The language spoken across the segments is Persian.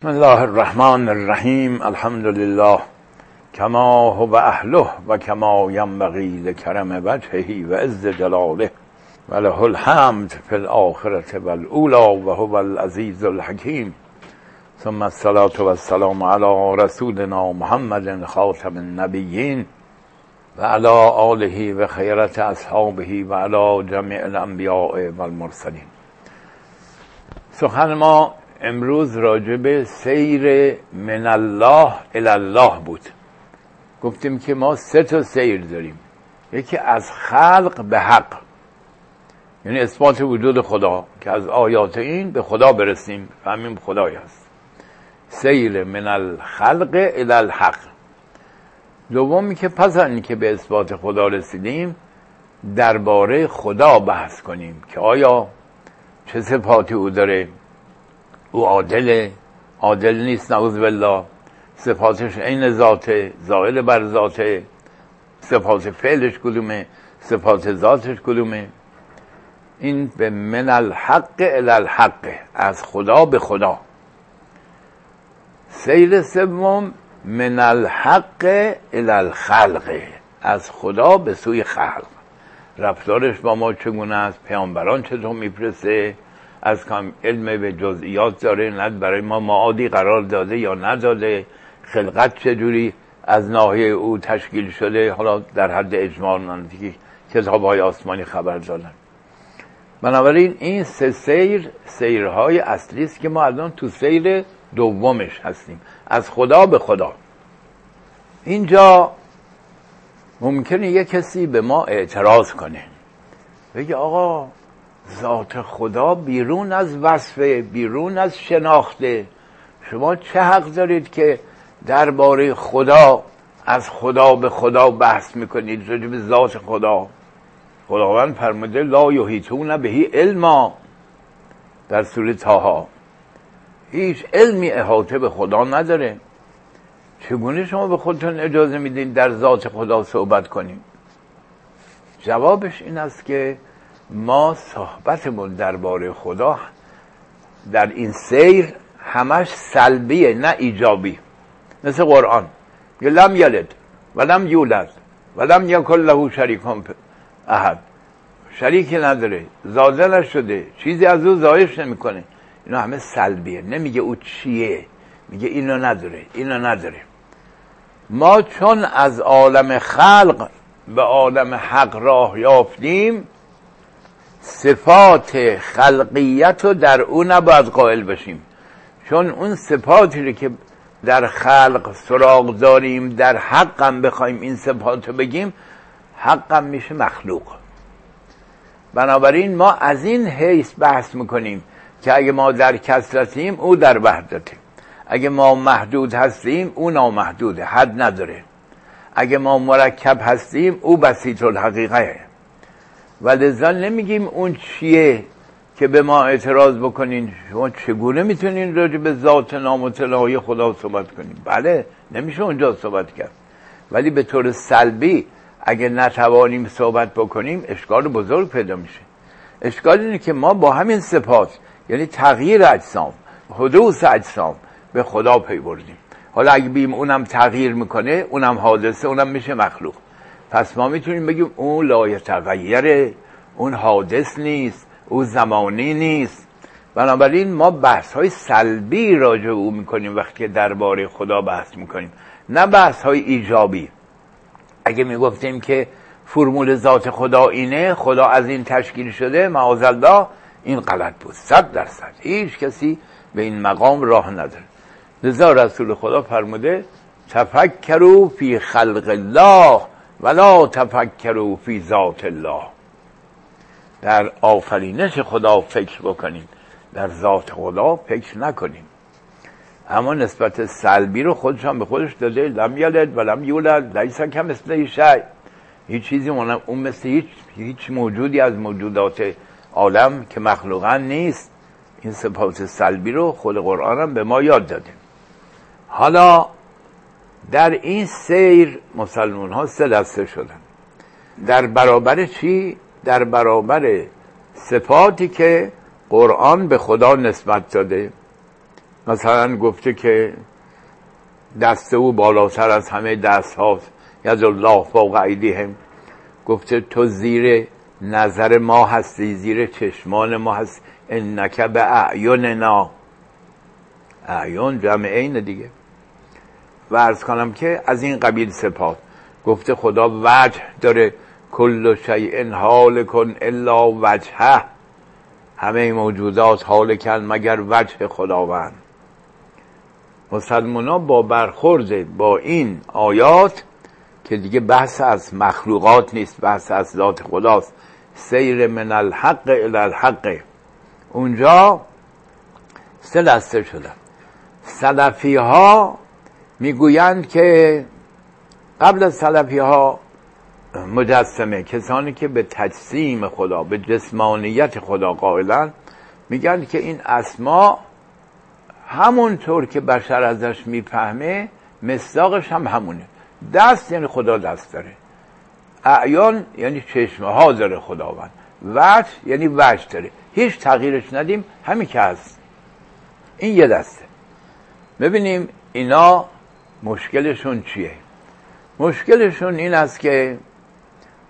بسم الله الرحمن الرحیم الحمد لله کما هو اهله و کما ینبغی لکرم وجهه و عز جلاله و له الحمد فی الاخرة و الاولا و هو العزیز الحکیم ثم الصلاة و السلام رسولنا محمد خاتم النبیین و علی آله و خیرت اصحابه و علی جمیع الانبیاء و المرسلین سخن ما امروز راجب سیر من الله الله بود. گفتیم که ما سه تا سیر داریم. یکی از خلق به حق. یعنی اثبات وجود خدا که از آیات این به خدا برسیم فهمیم خدای هست. سیر من الخلق الى الحق. دومی که پس از که به اثبات خدا رسیدیم درباره خدا بحث کنیم که آیا چه صفاتی او داره؟ او عادله عادل نیست نعوذ بالله. صفاتش عین ذاته زائل بر ذاته. صفات فعلش کدومه صفات ذاتش کدومه؟ این به من الحق الى الحق از خدا به خدا. سیر سوم من الحق الى الخلق از خدا به سوی خلق. رفتارش با ما چگونه است؟ پیامبران چطور میفرسته؟ از کام علم به جزئیات داره نه برای ما معادی قرار داده یا نداده خلقت چجوری از ناحیه او تشکیل شده حالا در حد اجمال که کتاب های آسمانی خبر دادن. بنابراین این سه سیر سیرهای اصلی است که ما الان تو سیر دومش هستیم. از خدا به خدا. اینجا ممکنه یه کسی به ما اعتراض کنه. بگه آقا ذات خدا بیرون از وصفه بیرون از شناخته. شما چه حق دارید که درباره خدا از خدا به خدا بحث می‌کنید راجع به ذات خدا؟ خداوند فرموده لا یحیطون بهی علما. در سوره تاها هیچ علمی احاطه به خدا نداره. چگونه شما به خودتون اجازه میدین در ذات خدا صحبت کنیم؟ جوابش این است که ما صحبتمون درباره خدا در این سیر همش سلبیه نه ایجابی. مثل قرآن. یه لم یلد و لم یولد و لم یکن له شریکان احد. شریکی نداره زاده نشده چیزی از او زایش نمی‌کنه. اینا همه سلبیه. نمیگه او چیه. میگه اینو نداره اینو نداره. ما چون از عالم خلق به عالم حق راه یافتیم صفات خلقیت رو در او نباید قائل بشیم. چون اون صفاتی رو که در خلق سراغ داریم در حقم بخوایم این صفات رو بگیم حقم میشه مخلوق. بنابراین ما از این حیث بحث می‌کنیم که اگه ما در کسرتیم او در وحدته. اگه ما محدود هستیم او نامحدوده حد نداره. اگه ما مرکب هستیم او بسیط الحقیقه. و لذا نمیگیم اون چیه که به ما اعتراض بکنین؟ شما چگونه می‌تونین راجع به ذات نام و خدا صحبت کنین؟ بله نمیشه اونجا صحبت کرد. ولی به طور سلبی اگه نتوانیم صحبت بکنیم اشکال بزرگ پیدا میشه. اشکال اینه که ما با همین صفات یعنی تغییر اجسام حدوث اجسام به خدا پی بردیم حالا اگه بیم اونم تغییر می‌کنه اونم حادثه اونم میشه مخلوق. پس ما می‌تونیم بگیم اون لایه تغییره اون حادث نیست او زمانی نیست. بنابراین ما بحث های سلبی راجع او می‌کنیم وقتی که درباره خدا بحث می‌کنیم. نه بحث های ایجابی. اگه می‌گفتیم که فرمول ذات خدا اینه خدا از این تشکیل شده معاذ این غلط بود. صد درصد. هیچ کسی به این مقام راه نداره. لذا رسول خدا فرموده تفکرو فی خلق الله ولا تفکروا فی ذات الله. در آفرینش خدا فکر بکنید در ذات خدا فکر نکنیم اما نسبت سلبی رو خودشان به خودش داده. لم یلد و یولد. لیس کم مثل شی. هیچ چیزی اون مثل هیچ, هیچ موجودی از موجودات عالم که مخلوقا نیست. این صفات سلبی رو خود قرآن هم به ما یاد داده حالا در این سیر مسلمان ها سه دسته شدن. در برابر چی؟ در برابر صفاتی که قرآن به خدا نسبت داده. مثلا گفته که دست او بالاتر از همه دست هاست یز الله فوق هم گفته تو زیر نظر ما هستی زیر چشمان ما هست انک به اعیننا. اعیان جمع عین دیگه. و ارز کنم که از این قبیل سپاس. گفته خدا وجه داره. کل شیء حال کن الا وجهه. همه موجودات حال کن مگر وجه خداوند. مسلمان ها با برخورد با این آیات که دیگه بحث از مخلوقات نیست بحث از ذات خداست. سیر من الحق الى الحق. اونجا سه دسته شدن سلفی ها می‌گویند که قبل از سلفی ها مجسمه کسانی که به تجسیم خدا به جسمانیت خدا قائلن میگن که این اسما همونطور که بشر ازش می‌فهمه مصداقش هم همونه. دست یعنی خدا دست داره. اعیان یعنی چشمه ها داره خداوند. وجه یعنی وجه داره. هیچ تغییرش ندیم همین که هست. این یه دسته. ببینیم اینا مشکلشون چیه؟ مشکلشون این است که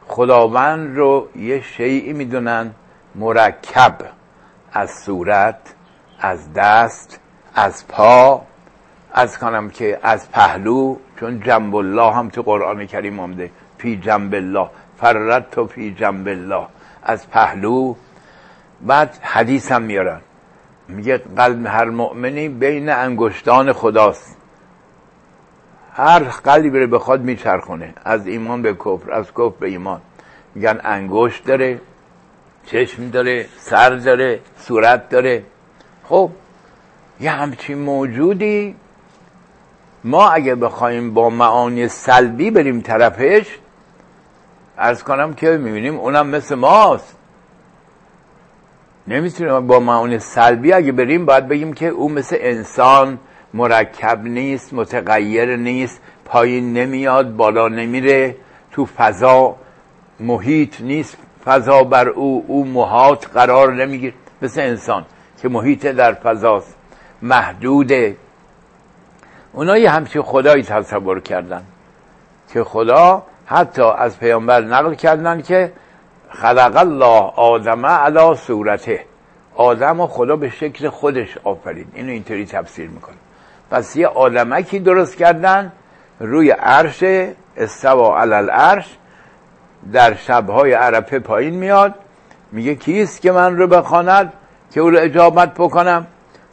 خداوند رو یه شیعی می‌دونن مرکب از صورت از دست از پا. از کنم که از پهلو چون جنب الله هم تو قرآن کریم آمده. فی جنب الله. فررت تو فی جنب الله. از پهلو. بعد حدیث هم میارن. میگه قلب هر مؤمنی بین انگشتان خداست. هر قلبی رو بخواد میچرخونه. از ایمان به کفر از کفر به ایمان. میگن انگشت داره چشم داره سر داره صورت داره. خب یه همچین موجودی ما اگه بخوایم با معانی سلبی بریم طرفش ارز کنم که می‌بینیم اونم مثل ماست. نمی‌تونیم با معانی سلبی اگه بریم باید بگیم که او مثل انسان مرکب نیست متغیر نیست پایین نمیاد بالا نمیره. تو فضا محیط نیست فضا بر او او محاط قرار نمیگیر مثل انسان که محیط در فضاست محدوده. اونا یه همچین خدایی تصور کردن که خدا حتی از پیامبر نقل کردن که خلق الله آدم علا صورته. آدم و خدا به شکل خودش آفرید. اینو اینطوری تفسیر می‌کنه. پس یه آدمکی درست کردن روی عرش استوا علال عرش در شبهای عرفه پایین میاد میگه کیست که من رو بخواند که او رو اجابت بکنم؟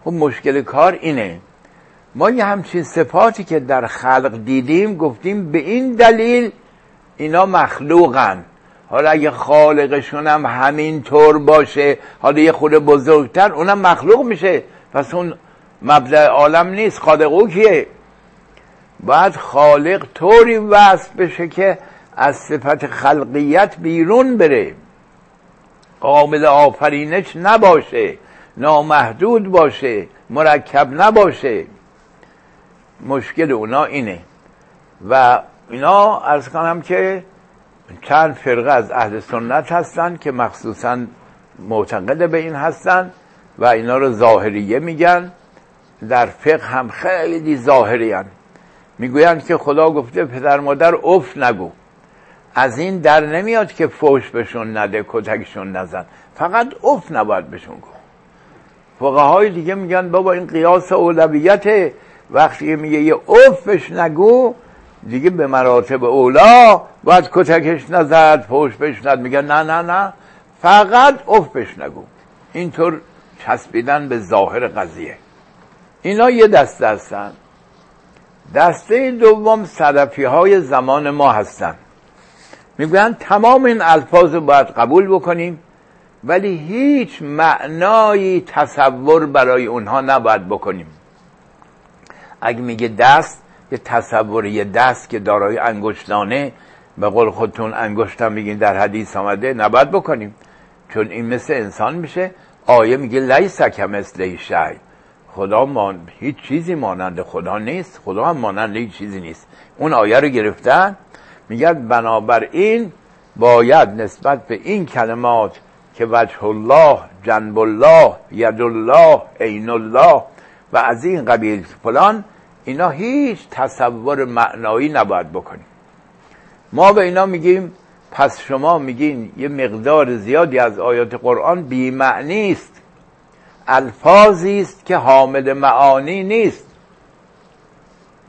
خب مشکل کار اینه. ما یه همچین صفاتی که در خلق دیدیم گفتیم به این دلیل اینا مخلوقن. حالا اگه خالقشون هم همین طور باشه حالا یه خود بزرگتر اونم مخلوق میشه. پس اون مبدع عالم نیست. خالق او کیه؟ باید خالق طوری وصف بشه که از صفت خلقیت بیرون بره. قابل آفرینش نباشه نامحدود باشه مرکب نباشه. مشکل اونا اینه. و اینا از کنم که چند فرقه از اهل سنت هستن که مخصوصا معتقد به این هستن و اینا رو ظاهریه میگن. در فقه هم خیلی ظاهری هن. می‌گویند که خدا گفته پدر مادر اف نگو. از این در نمیاد که فوش بهشون نده کتکشون نزن. فقط اف نباید بهشون گفت. فقه های دیگه میگن بابا این قیاس اولویت. وقتی میگه یه افش نگو دیگه به مراتب اولا باید کتکش نزد فوش بشند میگن نه نه نه. فقط افش نگو. اینطور چسبیدن به ظاهر قضیه. اینا یه دسته هستن. دسته دوم صدفی های زمان ما هستن. می‌گویند تمام این الفاظ رو باید قبول بکنیم ولی هیچ معنایی تصور برای اونها نباید بکنیم. اگه میگه دست یه تصوری دست که دارای انگشتانه به قول خودتون انگشتم میگین در حدیث آمده نباید بکنیم. چون این مثل انسان میشه. آیه میگه لیس مثل شی. خدا مان... هیچ چیزی مانند خدا نیست. خدا هم مانند هیچ چیزی نیست. اون آیه رو گرفتن. میگن بنابراین باید نسبت به این کلمات که وجه الله جنب الله ید الله عین الله و از این قبیل فلان اینا هیچ تصور معنایی نباید بکنیم. ما به اینا میگیم پس شما میگین یه مقدار زیادی از آیات قرآن بی معنی است. الفاظی است که حامل معانی نیست.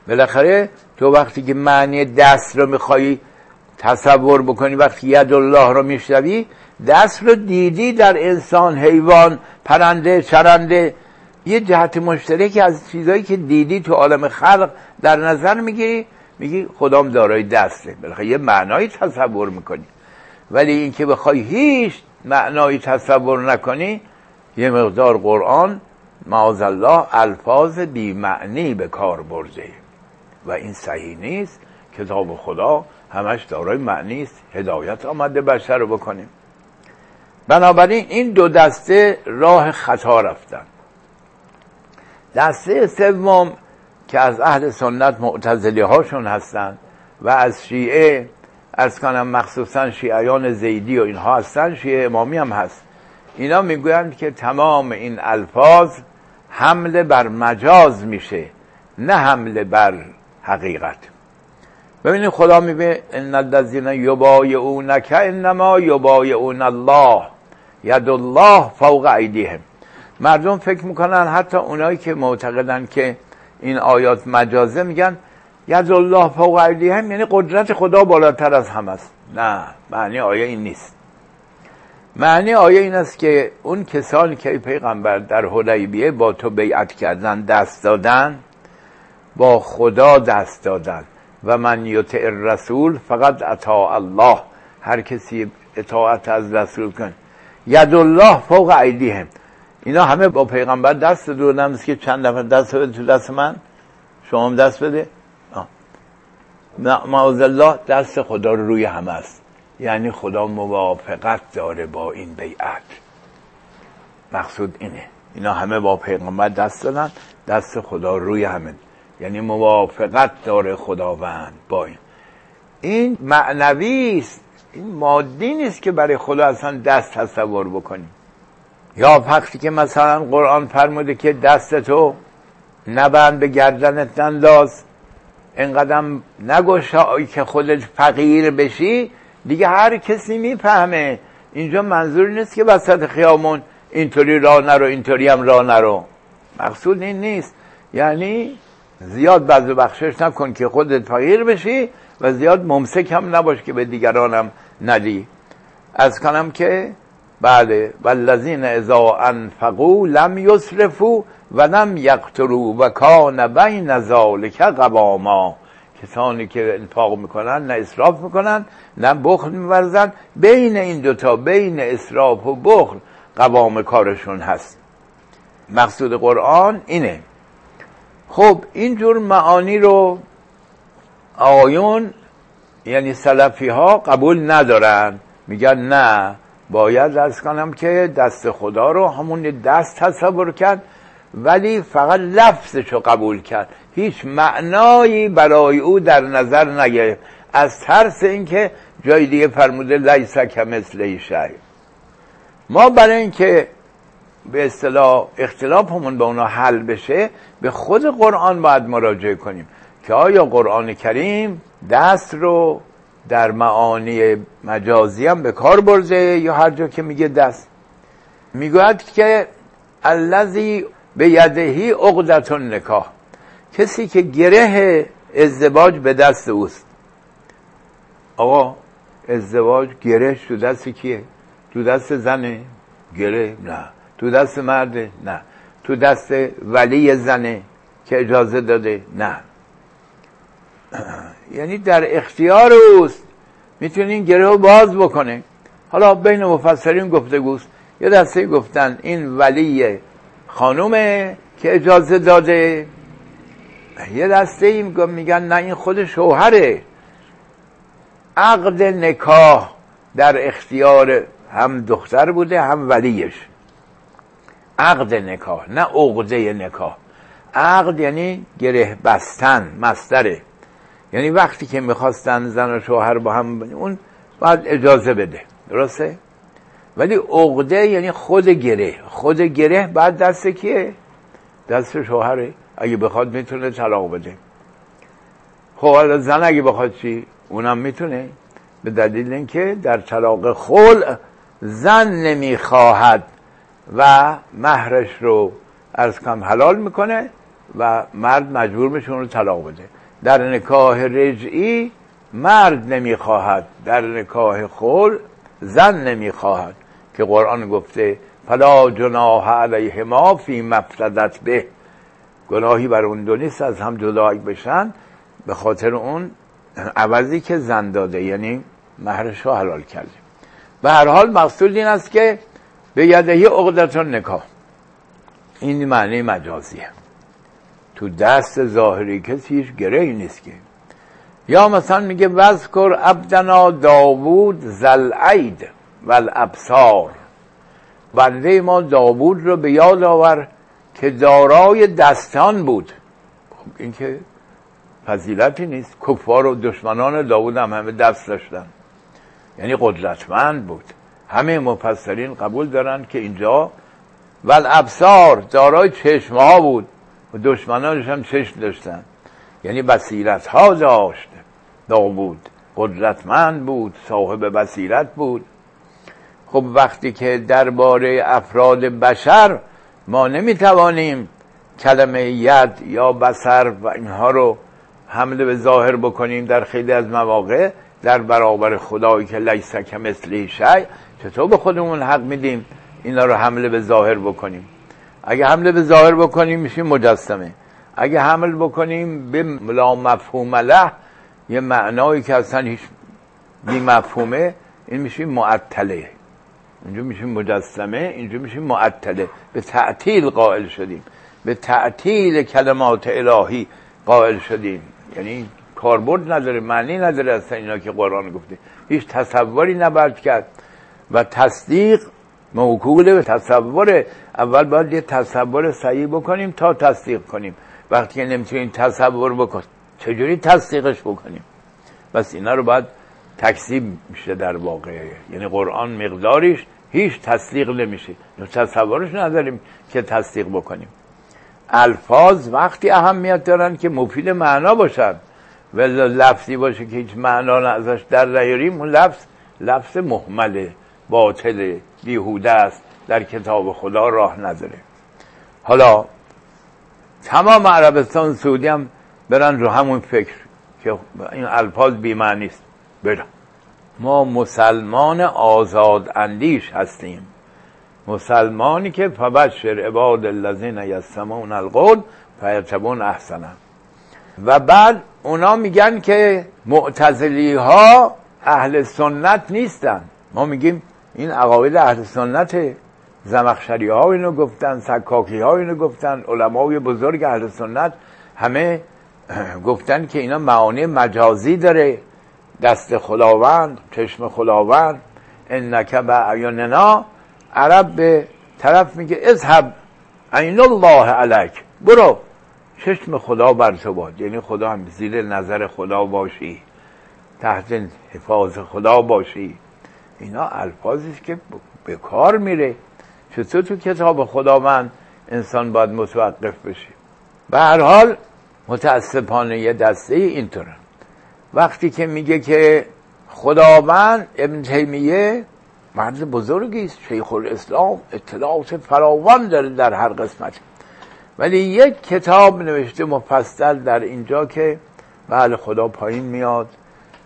بالاخره تو وقتی که معنی دست رو میخوایی تصور بکنی وقتی ید الله رو میشنوی دست رو دیدی در انسان حیوان پرنده چرنده یه جهت مشترکی از چیزهایی که دیدی تو عالم خلق در نظر می‌گیری میگی خدام دارای دسته. بالاخره یه معنایی تصور می‌کنی. ولی اینکه بخوای هیچ معنایی تصور نکنی یه مقدار قرآن معاذ الله الفاظ بی معنی به کار برده. و این صحیح نیست. کتاب خدا همش دارای معنی است. هدایت آمده بشر رو بکنیم. بنابراین این دو دسته راه خطا رفتن. دسته سوم که از اهل سنت معتزلی هاشون هستن و از شیعه از کنم مخصوصا شیعیان زیدی و اینها هستن شیعه امامی هم هست. اینا می‌گویند که تمام این الفاظ حمله بر مجاز میشه نه حمله بر حقیقت. ببینید خدا میگه ان الذين يبايعونك انما يبايعون الله ید الله فوق ایدیهم. مردم فکر می‌کنن حتی اونایی که معتقدن که این آیات مجازه میگن ید الله فوق ایدیهم یعنی قدرت خدا بالاتر از هم است. نه معنی آیه این نیست. معنی آیه این است که اون کسانی که پیغمبر در حدیبیه با تو بیعت کردن دست دادن با خدا دست دادن. و من یطع الرسول فقط اطاع الله. هر کسی اطاعت از رسول کن. ید الله فوق ایدیهم. اینا همه با پیغمبر دست دادن که چند دفعه دست بده تو دست من؟ شما هم دست بده؟ معاذ الله دست خدا رو روی همه است. یعنی خدا موافقت داره با این بیعت. مقصود اینه. اینا همه با پیغمبر دست دادن دست خدا روی همه. یعنی موافقت داره خداوند با این. این معنوی است. این مادی نیست که برای خدا اصلا دست تصور بکنیم یا وقتی که مثلا قرآن فرموده که دست تو نبند به گردنت ننداز. اینقدر نگوشایی که خودت فقیر بشی دیگه هر کسی می‌فهمه. اینجا منظور نیست که وسط خیامون اینطوری راه نرو اینطوری هم راه نرو. مقصود این نیست. یعنی زیاد بعض بخشش نکن که خودت فقیر بشی و زیاد ممسک هم نباش که به دیگرانم ندی. از کنم که بله والذین اذا انفقوا لم یسرفوا و لم یقتروا و کان بین ذالک قواما. کسانی که انفاق می‌کنن نه اسراف می‌کنن نه بخل میورزن. بین این دوتا بین اسراف و بخل قوام کارشون هست. مقصود قرآن اینه. خب اینجور معانی رو آیون یعنی سلفی ها قبول ندارن. میگن نه باید از کنم که دست خدا رو همون دست تصور کرد. ولی فقط لفظش رو قبول کرد. هیچ معنایی برای او در نظر نگرفت. از ترس اینکه جای دیگه فرموده لیس مثل شی ما برای اینکه به اصطلاح اختلافمون با اونا حل بشه به خود قرآن باید مراجعه کنیم که آیا قرآن کریم دست رو در معانی مجازی هم به کار برده یا هر جا که میگه دست. می‌گوید که الذی به یدهی عقدت نکاح. کسی که گره ازدواج به دست اوست. آقا ازدواج گره تو دست کیه؟ تو دست زنه گره؟ نه. تو دست مرده نه. تو دست ولی زنه که اجازه داده؟ نه. یعنی در اختیار اوست. می‌تونه این گره رو باز بکنه. حالا بین مفسرین گفتگوست. یه دسته گفتن این ولی خانومه که اجازه داده. یه دسته ایم میگن نه این خود شوهره. عقد نکاح در اختیار هم دختر بوده هم ولیش. عقد نکاح نه عقده نکاح. عقد یعنی گره بستن مستره. یعنی وقتی که می‌خواستن زن و شوهر با هم اون باید اجازه بده. درسته؟ ولی عقده یعنی خود گره. خود گره بعد دست کیه؟ دست شوهره. اگه بخواد می‌تونه طلاق بده. خب حالا زن اگه بخواد چی؟ اونم می‌تونه. به دلیل اینکه در طلاق خل زن نمی‌خواهد و مهرش رو از کم حلال می‌کنه و مرد مجبور میشه اون رو طلاق بده. در نکاح رجعی مرد نمی‌خواهد. در نکاح خل زن نمی‌خواهد. که قرآن گفته فلا جناح علیهما فی مفتدت به. گناهی بر اون دو نیست از هم جدا بشن. به خاطر اون عوضی که زن داده یعنی مهرش رو حلال کرده به هر حال مقصود این است که به یدهی عقدتون نکاح. این معنی مجازیه. تو دست ظاهری کسی هیچ گره نیست که. یا مثلا میگه وذکر عبدنا داوود زلعید و الابصار. بنده ما داوود رو به یاد آور که دارای دستان بود. خب این که فضیلتی نیست. کفار و دشمنان داوود هم همه دست داشتن. یعنی قدرتمند بود. همه مفسرین قبول دارن که اینجا ول ابصار دارای چشم ها بود. و دشمنانش هم چشم داشتن. یعنی بصیرت ها داشت. داوود قدرتمند بود. صاحب بصیرت بود. خب وقتی که درباره افراد بشر ما نمی‌توانیم کلمه ید یا بسر و اینها رو حمله به ظاهر بکنیم در خیلی از مواقع در برابر خدایی که لیس مثلی شی چطور به خودمون حق میدیم اینا رو حمله به ظاهر بکنیم؟ اگه حمله به ظاهر بکنیم میشیم مجسمه. اگه حمل بکنیم به لا مفهوم له یه معنایی که اصلا هیچ بی مفهومه این میشیم معطله. اینجا میشیم مجسمه اینجا میشیم معطله. به تعطیل قائل شدیم. به تعطیل کلمات الهی قائل شدیم. یعنی کاربرد نداره معنی نداره اصلا اینا که قرآن گفته. هیچ تصوری نبرد کرد. و تصدیق موکول به تصور اول باید یه تصور صحیح بکنیم تا تصدیق کنیم. وقتی که نمی‌تونیم تصور بکن چجوری تصدیقش بکنیم؟ بس اینا رو باید تکذیب میشه در واقع یعنی قرآن مقداریش هیچ تصدیق نمیشه. تصورش نداریم که تصدیق بکنیم. الفاظ وقتی اهمیت دارن که مفید معنا باشن. و لفظی باشه که هیچ معنا ازش در نیاریم اون لفظ لفظ محمله باطل بیهوده است. در کتاب خدا راه نداره. حالا تمام عربستان سعودی هم برن رو همون فکر که این الفاظ بیمعنی است. برن ما مسلمان آزاد اندیش هستیم. مسلمانی که فبشر عباد الذین یستمعون القول فیتبون احسنه و بعد اونا میگن که معتزلی ها اهل سنت نیستن. ما میگیم این عقاید اهل سنت زمخشری ها اینو گفتن سکاکی ها اینو گفتن علمای بزرگ اهل سنت همه گفتن که اینا معانی مجازی داره. دست خداوند چشم خداوند انک به عرب به طرف میگه اذهب عین الله علک برو. چشم خدا بر تو باد. یعنی خدا هم زیر نظر خدا باشی. تحت حفاظ خدا باشی. اینا الفاظی که به کار میره. چطور تو کتاب خداوند انسان باید متوقف بشه؟ به هر حال متاسفانه یه دسته اینطوره. وقتی که میگه که خداوند ابن تیمیه مرد بزرگی است شیخ الاسلام اطلاعات فراوان داره در هر قسمت. ولی یک کتاب نوشته مفصل در اینجا که بله خدا پایین میاد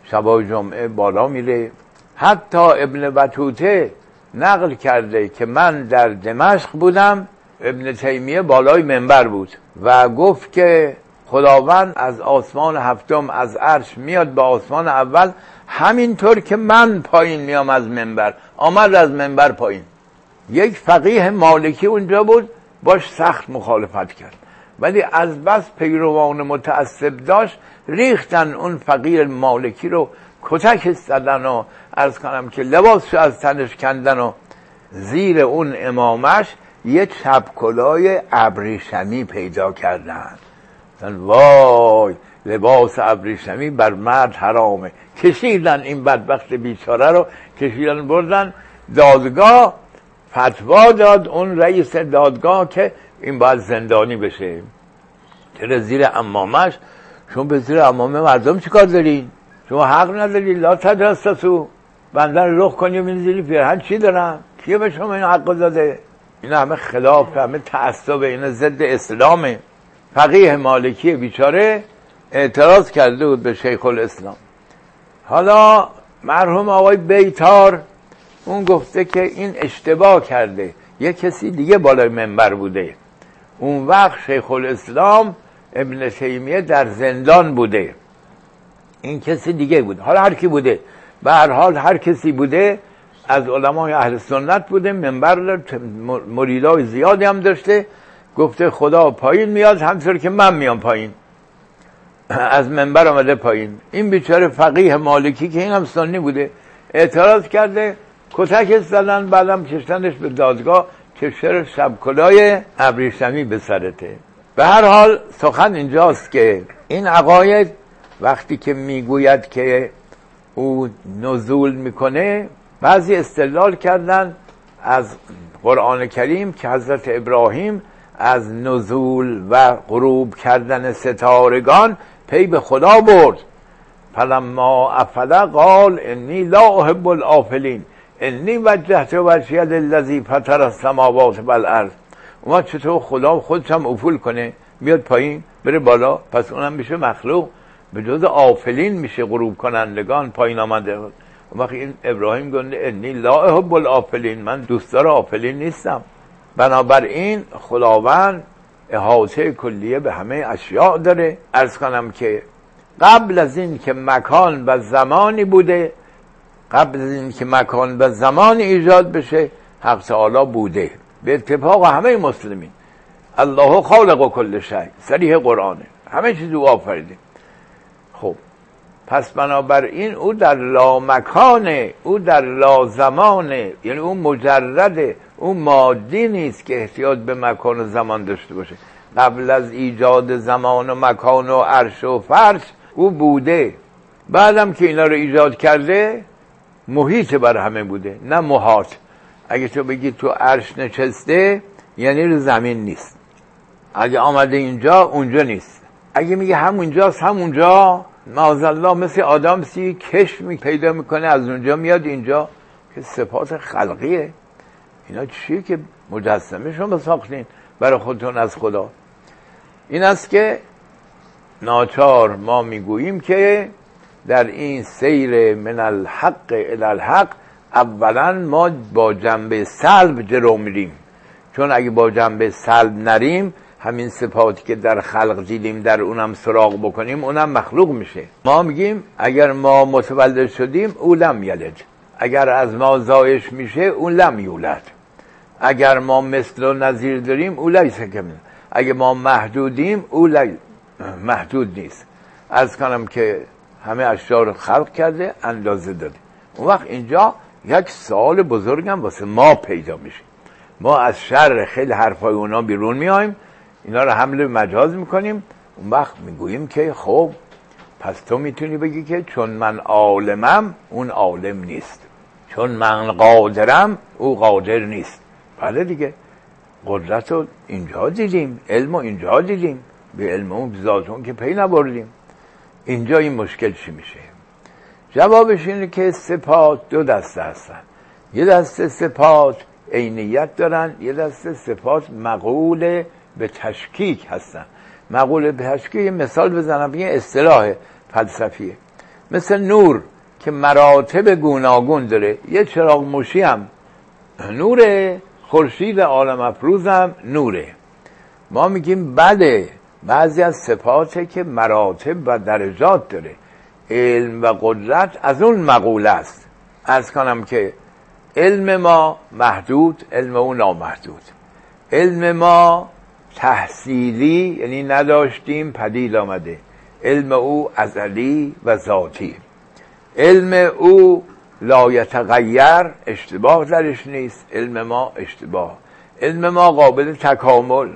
شبای جمعه بالا میره. حتی ابن بطوته نقل کرده که من در دمشق بودم ابن تیمیه بالای منبر بود و گفت که خداوند از آسمان هفتم از عرش میاد به آسمان اول. همینطور که من پایین میام از منبر آمد از منبر پایین. یک فقیه مالکی اونجا بود باش سخت مخالفت کرد. ولی از بس پیروان متعصب داشت ریختن اون فقیر مالکی رو کتک زدن و ارز کنم که لباسش از تنش کندن و زیر اون امامش یه چپکلای ابریشمی پیدا کردن. وای لباس ابریشمی بر مرد حرامه. کشیدن این بدبخت بیچاره رو کشیدن بردن. دادگاه فتوا داد اون رئیس دادگاه که این باید زندانی بشه. چرا زیر امامش؟ شما به زیر امامه مردم چیکار دارین شما حق نداری. لا تجسسو. بندن رخ کنی و زیر پیرهن. چی دارم؟ کیه به شما این حق داده؟ این همه خلاف همه تعصب این ضد اسلامه. فقیه مالکی بیچاره اعتراض کرده بود به شیخ الاسلام. حالا مرحوم آقای بیتار اون گفته که این اشتباه کرده. یه کسی دیگه بالای منبر بوده. اون وقت شیخ الاسلام ابن تیمیه در زندان بوده. این کسی دیگه بود. حالا هر کی بوده. به هر حال هر کسی بوده از علمای اهل سنت بوده. منبر مریدای زیادی هم داشته. گفته خدا پایین میاد همطور که من میام پایین. از منبر آمده پایین. این بیچاره فقیه مالکی که این هم سنی بوده اعتراض کرده کتک زدن بعدم کشتنش به دادگاه که شب شبکلای ابریشمی به سرته. به هر حال سخن اینجاست که این عقاید وقتی که می‌گوید که او نزول می‌کنه بعضی استدلال کردن از قرآن کریم که حضرت ابراهیم از نزول و غروب کردن ستارگان پی به خدا برد. فلما افل قال انی لا احب الافلین انی وجهت وجهی للذی فطر السماوات والارض. اومد چطور خدا خودش افول کنه میاد پایین بره بالا پس اونم میشه مخلوق. به جز آفلین میشه غروب کنندگان پایین آمده. اون وقت این ابراهیم گفته انی لا احب الافلین من دوستدار آفلین نیستم. بنابراین خداوند احاطه کلیه به همه اشیاء داره. ارز کنم که قبل از این که مکان و زمانی بوده قبل از این که مکان و زمان ایجاد بشه حق تعالی بوده. به اتفاق همه مسلمین. الله خالق و کل شی سریح قرآنه همه چیز او آفریده. خب پس بنابراین او در لا مکانه او در لا زمانه یعنی او مجرده او مادی نیست که احتیاج به مکان و زمان داشته باشه. قبل از ایجاد زمان و مکان و عرش و فرش او بوده. بعدم که اینا رو ایجاد کرده محیط بر همه بوده نه محاط. اگه تو بگی تو عرش نشسته یعنی رو زمین نیست. اگه آمده اینجا اونجا نیست. اگه میگه همونجاست همونجا. الله مثل آدم سی کش پیدا می‌کنه از اونجا میاد اینجا که صفات خلقیه. اینا چیه که مجسمه شما ساختین برای خودتون از خدا؟ این است که ناچار ما می‌گوییم که در این سیر من الحق الى الحق اولا ما با جنبه سلب جلو میریم. چون اگه با جنبه سلب نریم همین صفاتی که در خلق دیدیم در اونم سراغ بکنیم اونم مخلوق میشه. ما میگیم اگر ما متولد شدیم او لم یلد. اگر از ما زایش میشه اون لم یولد. اگر ما مثل و نظیر داریم او لیس کمین اگر ما محدودیم او محدود نیست. از کنم که همه اشیاء رو خلق کرده اندازه داده. اون وقت اینجا یک سوال بزرگم واسه ما پیدا میشه. ما از شر خیلی حرفای اونا بیرون میایم. اینا رو حمله مجاز می‌کنیم. اون وقت می‌گوییم که خب پس تو می‌تونی بگی که چون من عالمم اون عالم نیست. چون من قادرم او قادر نیست. بله دیگه. قدرت رو اینجا دیدیم علم رو اینجا دیدیم. به علم اون ذاتون که پی نبردیم. اینجا این مشکل چی میشه؟ جوابش اینه که سپات دو دسته هستن. یه دسته سپات عینیت دارن یه دسته سپات مقول به تشکیک هستن. مقول به تشکیک مثال بزنم یه اصطلاح فلسفیه. مثل نور که مراتب گوناگون داره. یه چراغ موشی هم نوره خورشید عالم افروزم نوره. ما میگیم بله بعضی از صفاته که مراتب و درجات داره. علم و قدرت از اون مقوله است. از کنم که علم ما محدود علم او نامحدود. علم ما تحصیلی یعنی نداشتیم پدید آمده. علم او ازلی و ذاتی. علم او لا یتغیر اشتباه درش نیست. علم ما اشتباه. علم ما قابل تکامل.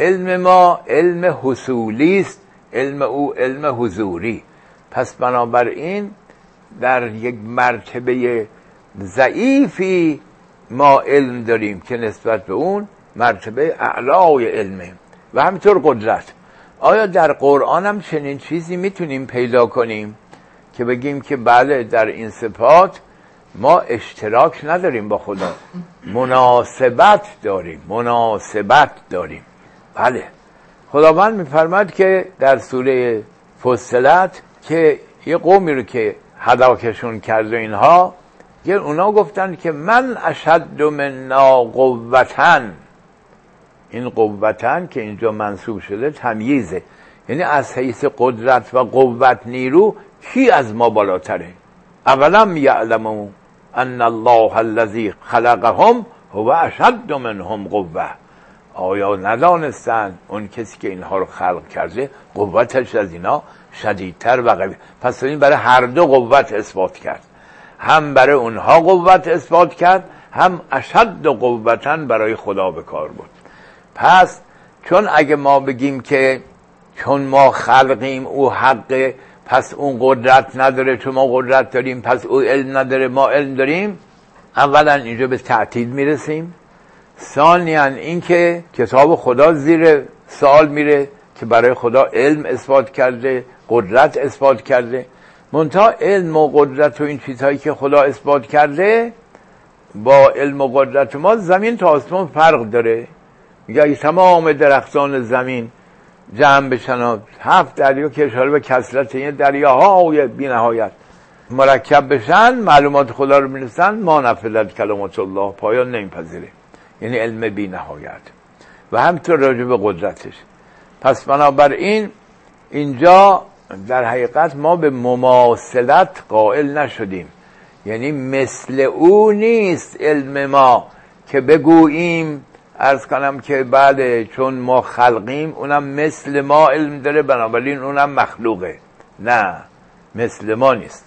علم ما علم حصولی است. علم او علم حضوری. پس بنابراین در یک مرتبه ضعیفی ما علم داریم که نسبت به اون مرتبه اعلای علمه. و همینطور قدرت. آیا در قرآن هم چنین چیزی می‌تونیم پیدا کنیم؟ که بگیم که بله در این صفات ما اشتراک نداریم با خدا. مناسبت داریم مناسبت داریم. بله. خداوند میفرماد که در سوره فصلت که یه قومی رو که هلاکشون کرد و اینها یه اونا گفتن که من اشد منا قوتن. این قوتن که اینجا منصوب شده تمییزه. یعنی از حیث قدرت و قوت نیرو کی از ما بالاتره؟ اولم یعلمو ان الله الذی خلقهم هو اشد منهم قوه آیا ندانستند اون کسی که اینها رو خلق کرده قوتش از اینا شدیدتر و قوی پس این برای هر دو قوت اثبات کرد. هم برای اونها قوت اثبات کرد هم اشد قوتن برای خدا به کار بود پس چون اگه ما بگیم که چون ما خلقیم او حقه پس اون قدرت نداره چون ما قدرت داریم پس او علم نداره ما علم داریم. اولا اینجا به تعطیل می‌رسیم. ثانیا اینکه کتاب خدا زیر سوال میره که برای خدا علم اثبات کرده قدرت اثبات کرده. منتها علم و قدرت و این چیزهایی که خدا اثبات کرده با علم و قدرت ما زمین تا آسمان فرق داره. میگه تمام درختان زمین جمع بشن و هفت دریا که اشاره به کسرت این دریاهای بی نهایت مرکب بشن معلومات خدا رو می‌رسن ما نفذت کلمات الله پایان نمیپذیره یعنی علم بی نهایت و همطور راجع به قدرتش. پس بنابراین اینجا در حقیقت ما به مماثلت قائل نشدیم. یعنی مثل او نیست علم ما که بگوییم ارز کنم که بعد چون ما خلقیم اونم مثل ما علم داره بنابراین اونم مخلوقه. نه مثل ما نیست.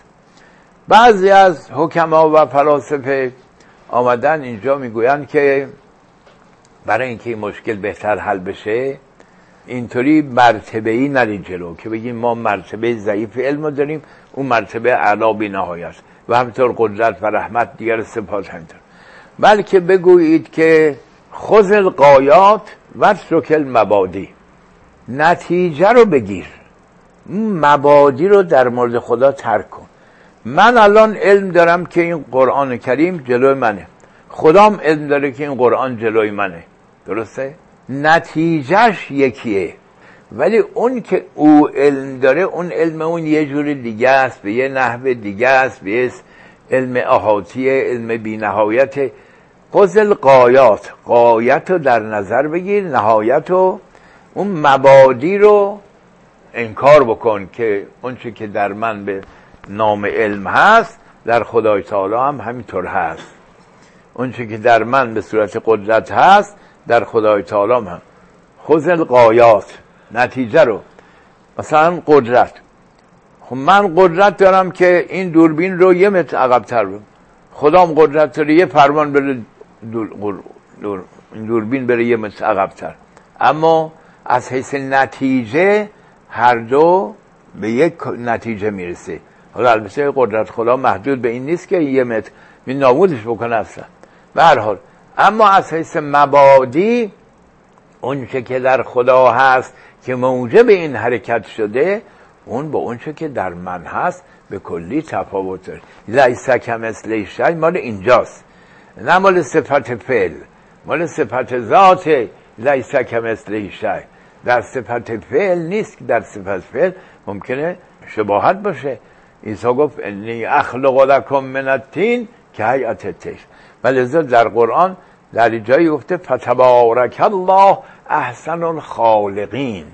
بعضی از حکما و فلاسفه آمدن اینجا می‌گویند که برای اینکه این مشکل بهتر حل بشه اینطوری مرتبه ای نرید جلو که بگیم ما مرتبه ضعیف علم داریم اون مرتبه اعلا بی نهایت و همینطور قدرت و رحمت دیگر سپاس همینطور. بلکه بگویید که خذ القایات و سکل مبادی نتیجه رو بگیر. مبادی رو در مورد خدا ترک کن. من الان علم دارم که این قرآن کریم جلوی منه. خدام علم داره که این قرآن جلوی منه. درسته؟ نتیجهش یکیه. ولی اون که او علم داره اون علم اون یه جور دیگه است به یه نحو دیگه است به علم احاطیه علم بینهایت قزل قایات قایت رو در نظر بگیر نهایت رو اون مبادی رو انکار بکن که اونچه که در من به نام علم هست در خدای تعالی هم همینطور هست. اونچه که در من به صورت قدرت هست در خدای تعالی هم خزل قایات نتیجه رو. مثلا قدرت. خب من قدرت دارم که این دوربین رو یه متر عقبتر رو خدام قدرت داره یه فرمان بره دور دور دوربین بره یه متر عقبتر. اما از حیث نتیجه هر دو به یک نتیجه می‌رسه. حالا البته قدرت خدا محدود به این نیست که یه متر می نابودش بکنه اصلا. به هر حال اما از حیث مبادی اونچه که در خدا هست که موجب این حرکت شده اون با اونچه که در من هست به کلی تفاوت داره لیسا مثل شای مال اینجاست. نه مال صفت فعل مال صفت ذات لیسا مثل شای در صفت فعل نیست که در صفت فعل ممکنه شباهت باشه. عیسی گفت انی اخلق لکم من التین که هیئت تش ولی در قرآن در جایی گفته فتبارک الله احسن الخالقین.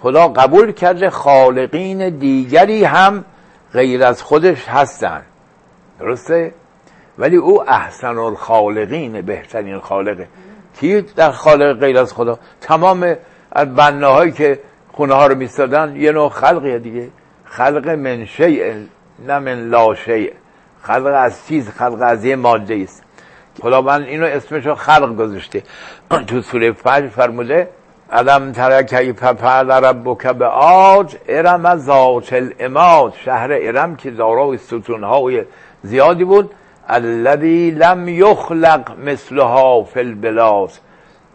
خدا قبول کرده خالقین دیگری هم غیر از خودش هستن. درسته؟ ولی او احسن الخالقین بهترین خالقه کی در خالق غیر از خدا؟ تمام از بناهایی که خونه ها رو میستادن یه نوع خلقیه دیگه. خلق من شیء نه من لا شیء. خلق از چیز خلق از یه ماده است. خداوند اینو اسمشو خلق گذاشته. تو سوره فجر فرموده ادم ترکی ففعل ربک به آج ارم ذات الاماد شهر ارم که دارای ستونهای زیادی بود. الذی لم یخلق مثلها فی البلاد.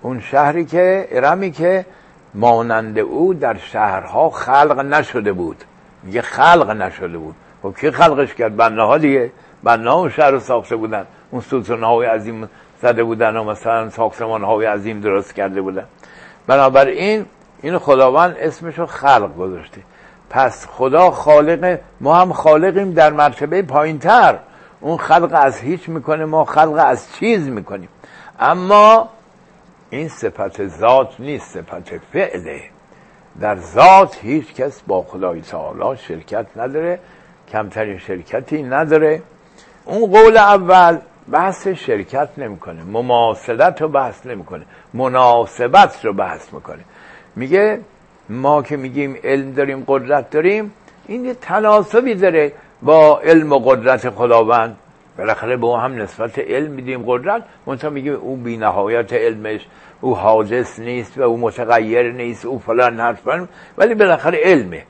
اون شهری که ارمی که مانند او در شهرها خلق نشده بود. میگه خلق نشده بود. خب کی خلقش کرد؟ بنده ها دیگه. بنده اون شهر رو ساخته بودن. اون ستون های عظیم زده بودن و مثلا ساختمان های عظیم درست کرده بودن. بنابراین این خداوند اسمشو خلق گذاشته. پس خدا خالق ما هم خالقیم در مرتبه پایین تر اون خلق از هیچ می‌کنه ما خلق از چیز می‌کنیم. اما این صفت ذات نیست صفت فعله. در ذات هیچ کس با خدای تعالی شرکت نداره کمترین شرکتی نداره. اون قول اول بحث شرکت نمی‌کنه مماثلت رو بحث نمی‌کنه مناسبت رو بحث می‌کنه. میگه ما که میگیم علم داریم قدرت داریم این یه تناسبی داره. با علم و قدرت خداوند. بالاخره به هم نسبت علم میدیم قدرت. منتها میگیم او بی نهایت علمش. او حادث نیست و او متغیر نیست. او فلان حرف ولی بالاخره علمه.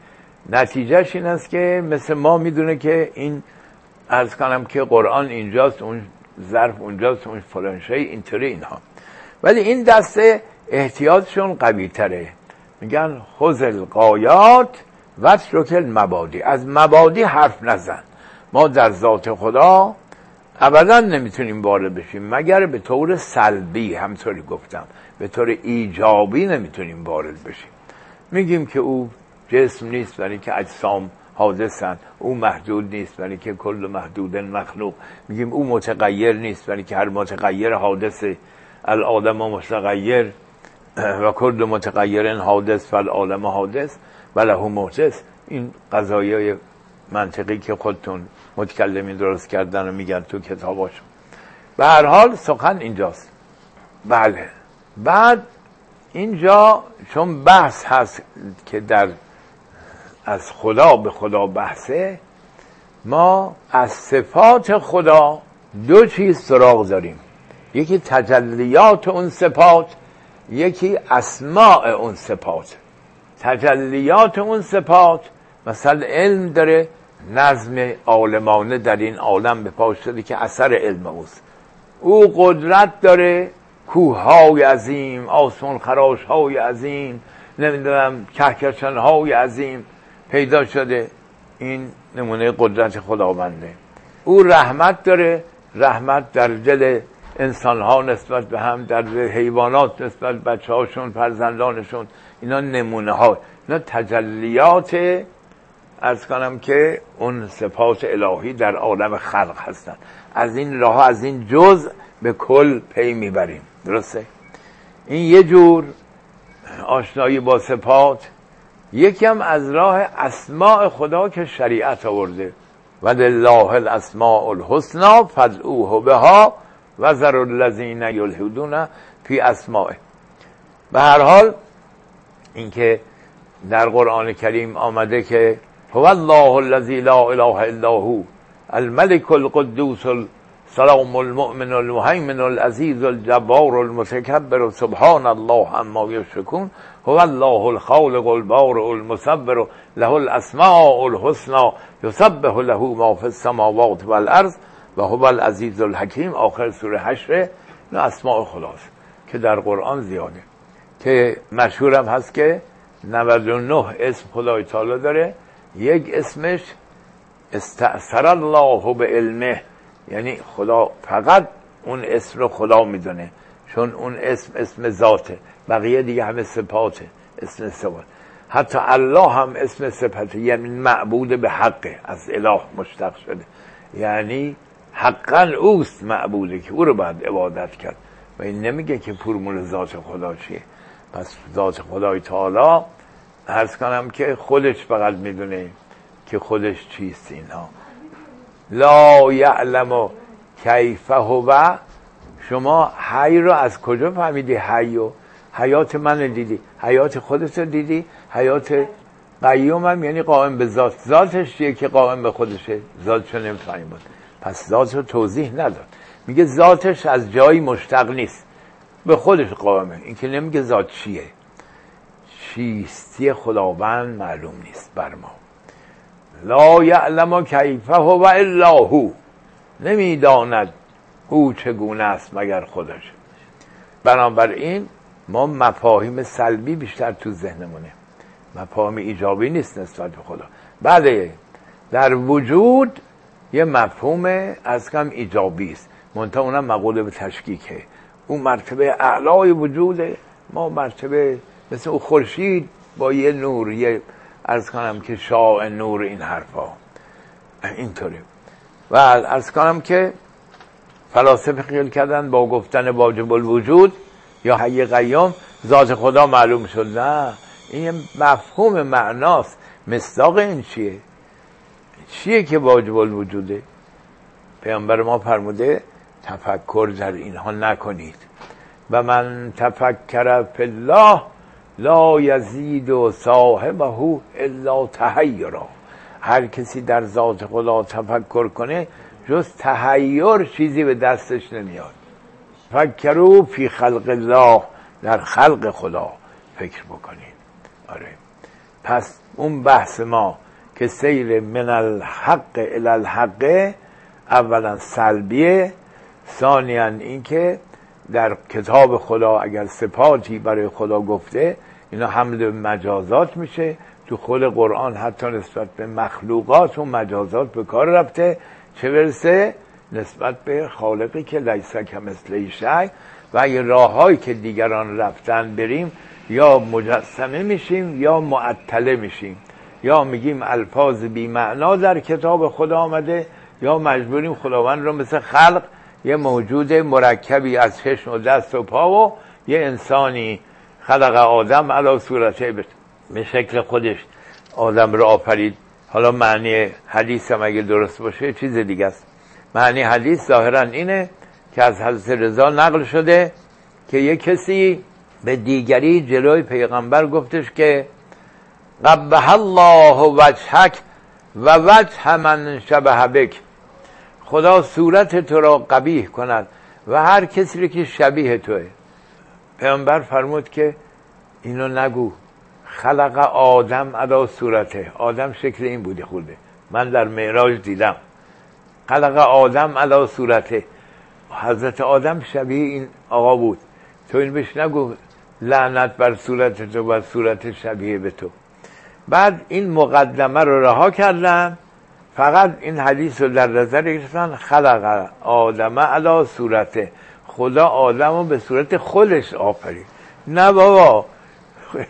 نتیجهش این است که مثل ما می‌دونه که این ارز کنم که قرآن اینجاست اون ظرف اونجاست اون فلان شی اینطوری اینها. ولی این دسته احتیاطشون قوی تره میگن خزل قایات و رکل مبادی. از مبادی حرف نزن. ما در ذات خدا ابدا نمی‌تونیم وارد بشیم. مگر به طور سلبی همطوری گفتم به طور ایجابی نمی‌تونیم وارد بشیم. میگیم که او جسم نیست برای که اجسام حادثن. او محدود نیست برای که کل محدود مخلوق. میگیم او متغیر نیست برای که هر متغیر حادثه. الادم متغیر و کل متغیر حادث فالعالم حادث. و له محدث این قضایی منطقی که خودتون متکلمین درست کردن و میگن تو کتاباشون به هر حال سخن اینجاست. بله. بعد اینجا چون بحث هست که در از خدا به خدا بحثه ما از صفات خدا دو چیز سراغ داریم. یکی تجلیات اون صفات یکی اسماع اون صفات. تجلیات اون صفات مثلا علم داره نظم عالمانه در این عالم به پاش شده که اثر علم اوست. او قدرت داره کوههای عظیم آسمان خراش های عظیم نمی‌دونم کهکشان های عظیم پیدا شده. این نمونه قدرت خداونده. او رحمت داره رحمت در دل انسان ها نسبت به هم در حیوانات نسبت بچه هاشون فرزندانشون. اینا نمونه ها اینا تجلیات از کنم که اون صفات الهی در عالم خلق هستن از این راه از این جز به کل پی می‌بریم. درسته؟ این یه جور آشنایی با صفات یکی هم از راه اسماع خدا که شریعت آورده. و لله الاسماء الحسنا فدعوه بها و ذر الذین یلحدون فی اسماء به هر حال اینکه در قرآن کریم آمده که هو الله الذی لا اله الا هو الملك القدوس السلام المؤمن المهيمن العزيز الجبار المتكبر سبحان الله عما يشركون هو الله الخالق البارئ المصبر له الاسماء الحسنى يسبح له ما في السماوات والارض و هو العزیز الحکیم. آخر سوره حشره نه اسماء خداست که در قرآن زیاده. که مشهورم هست که 99 اسم خدای تعالی داره. یک اسمش استأثر الله به علمه یعنی خدا فقط اون اسم رو خدا می‌دونه چون اون اسم اسم ذاته. بقیه دیگه همه صفاته اسم صفات حتی الله هم اسم صفته یعنی معبود به حقه از اله مشتق شده. یعنی حقا اوست معبوده که او رو باید عبادت کرد. و این نمیگه که فرمول ذات خدا چیه. پس ذات خدای تعالی ارز کنم که خودش فقط می‌دونه که خودش چیست اینا لا یعلم کیفه هو. شما حی رو از کجا فهمیدی؟ حی و حیات من دیدی. حیات خودت رو دیدی. حیات قیوم هم یعنی قائم به ذات. ذاتش چیه که قائم به خودشه؟ ذاتشو نمی‌فهمی بود پس ذات رو توضیح نداد. میگه ذاتش از جایی مشتق نیست. به خودش قائمه. این که نمیگه ذات چیه. چیستی خداوند معلوم نیست بر ما. لا یعلم کیفه و الا هو. نمی‌داند او چگونه است مگر خودش. بنابراین ما مفاهیم سلبی بیشتر تو ذهنمونه. مفاهیم ایجابی نیست نسبت به خدا. بله در وجود یه مفهوم از کم ایجابی است. منتها اونم مقوله به تشکیکه. اون مرتبه اعلای وجوده. ما مرتبه مثل او خورشید با یه نور یه ارز کنم که شاع نور این حرفا. اینطوری و ارز کنم که فلاسفه خیال کردن با گفتن واجب الوجود یا حی قیام ذات خدا معلوم شد. نه این مفهوم معناست. مصداق این چیه؟ چیه که واجب الوجوده؟ پیامبر ما فرموده تفکر در اینها نکنید. و من تفکر فی الله لا یزید و صاحبه الا تحیرا. هر کسی در ذات خدا تفکر کنه جز تحیر چیزی به دستش نمیاد. فکرو فی خلق الله در خلق خدا فکر بکنید. آره. پس اون بحث ما که سیر من الحق الى الحق اولا سلبیه ثانیا اینکه در کتاب خدا اگر سپاتی برای خدا گفته اینا حمل مجازات میشه. تو خود قرآن حتی نسبت به مخلوقات و مجازات به کار رفته. چه برسه؟ نسبت به خالقی که لیسه که مثل شای و اگه راههایی که دیگران رفتن بریم یا مجسمه میشیم یا معطله میشیم. یا میگیم الفاظ بی معنا در کتاب خدا آمده یا مجبوریم خداوند رو مثل خلق یه موجود مرکبی از چشم و دست و پا و یه انسانی خلق آدم علا صورته به شکل خودش. آدم رو آفرید. حالا معنی حدیث هم اگه درست باشه چیز دیگه است. معنی حدیث ظاهرا اینه که از حضرت رضا نقل شده که یه کسی به دیگری جلوی پیغمبر گفتش که قبه الله وجهک و وجه من شبه بک. خدا صورت تو را قبیح کند و هر کسی که شبیه توه. پیامبر فرمود که اینو نگو خلق آدم ادا صورته. آدم شکل این بوده خورده. من در معراج دیدم. خلق آدم ادا صورته. حضرت آدم شبیه این آقا بود. تو این بهش نگو لعنت بر صورت تو و صورت شبیه به تو. بعد این مقدمه رو رها کردن. فقط این حدیث رو در نظر گرفتن خلق آدم علا صورته. خدا آدم رو به صورت خودش آفرید. نه بابا.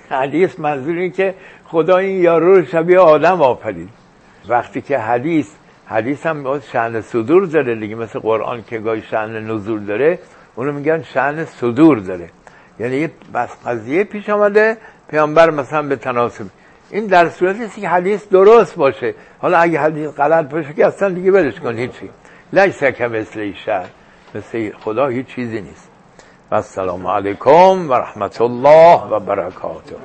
حدیث منظور این که خدا این یارو رو شبیه آدم آفرید. وقتی که حدیث حدیث هم باید شعن صدور داره دیگه مثل قرآن که گاهی شعن نزول داره اونو میگن شعن صدور داره. یعنی یه بس قضیه پیش آمده پیامبر مثلا به تناسب این در صورتی که حدیث درست باشه. حالا اگه حدیث غلط باشه که اصلا دیگه برش کن هیچی. لیس که مثل شهر. مثل خدا هیچ چیزی نیست. و السلام علیکم و رحمت الله و برکاته.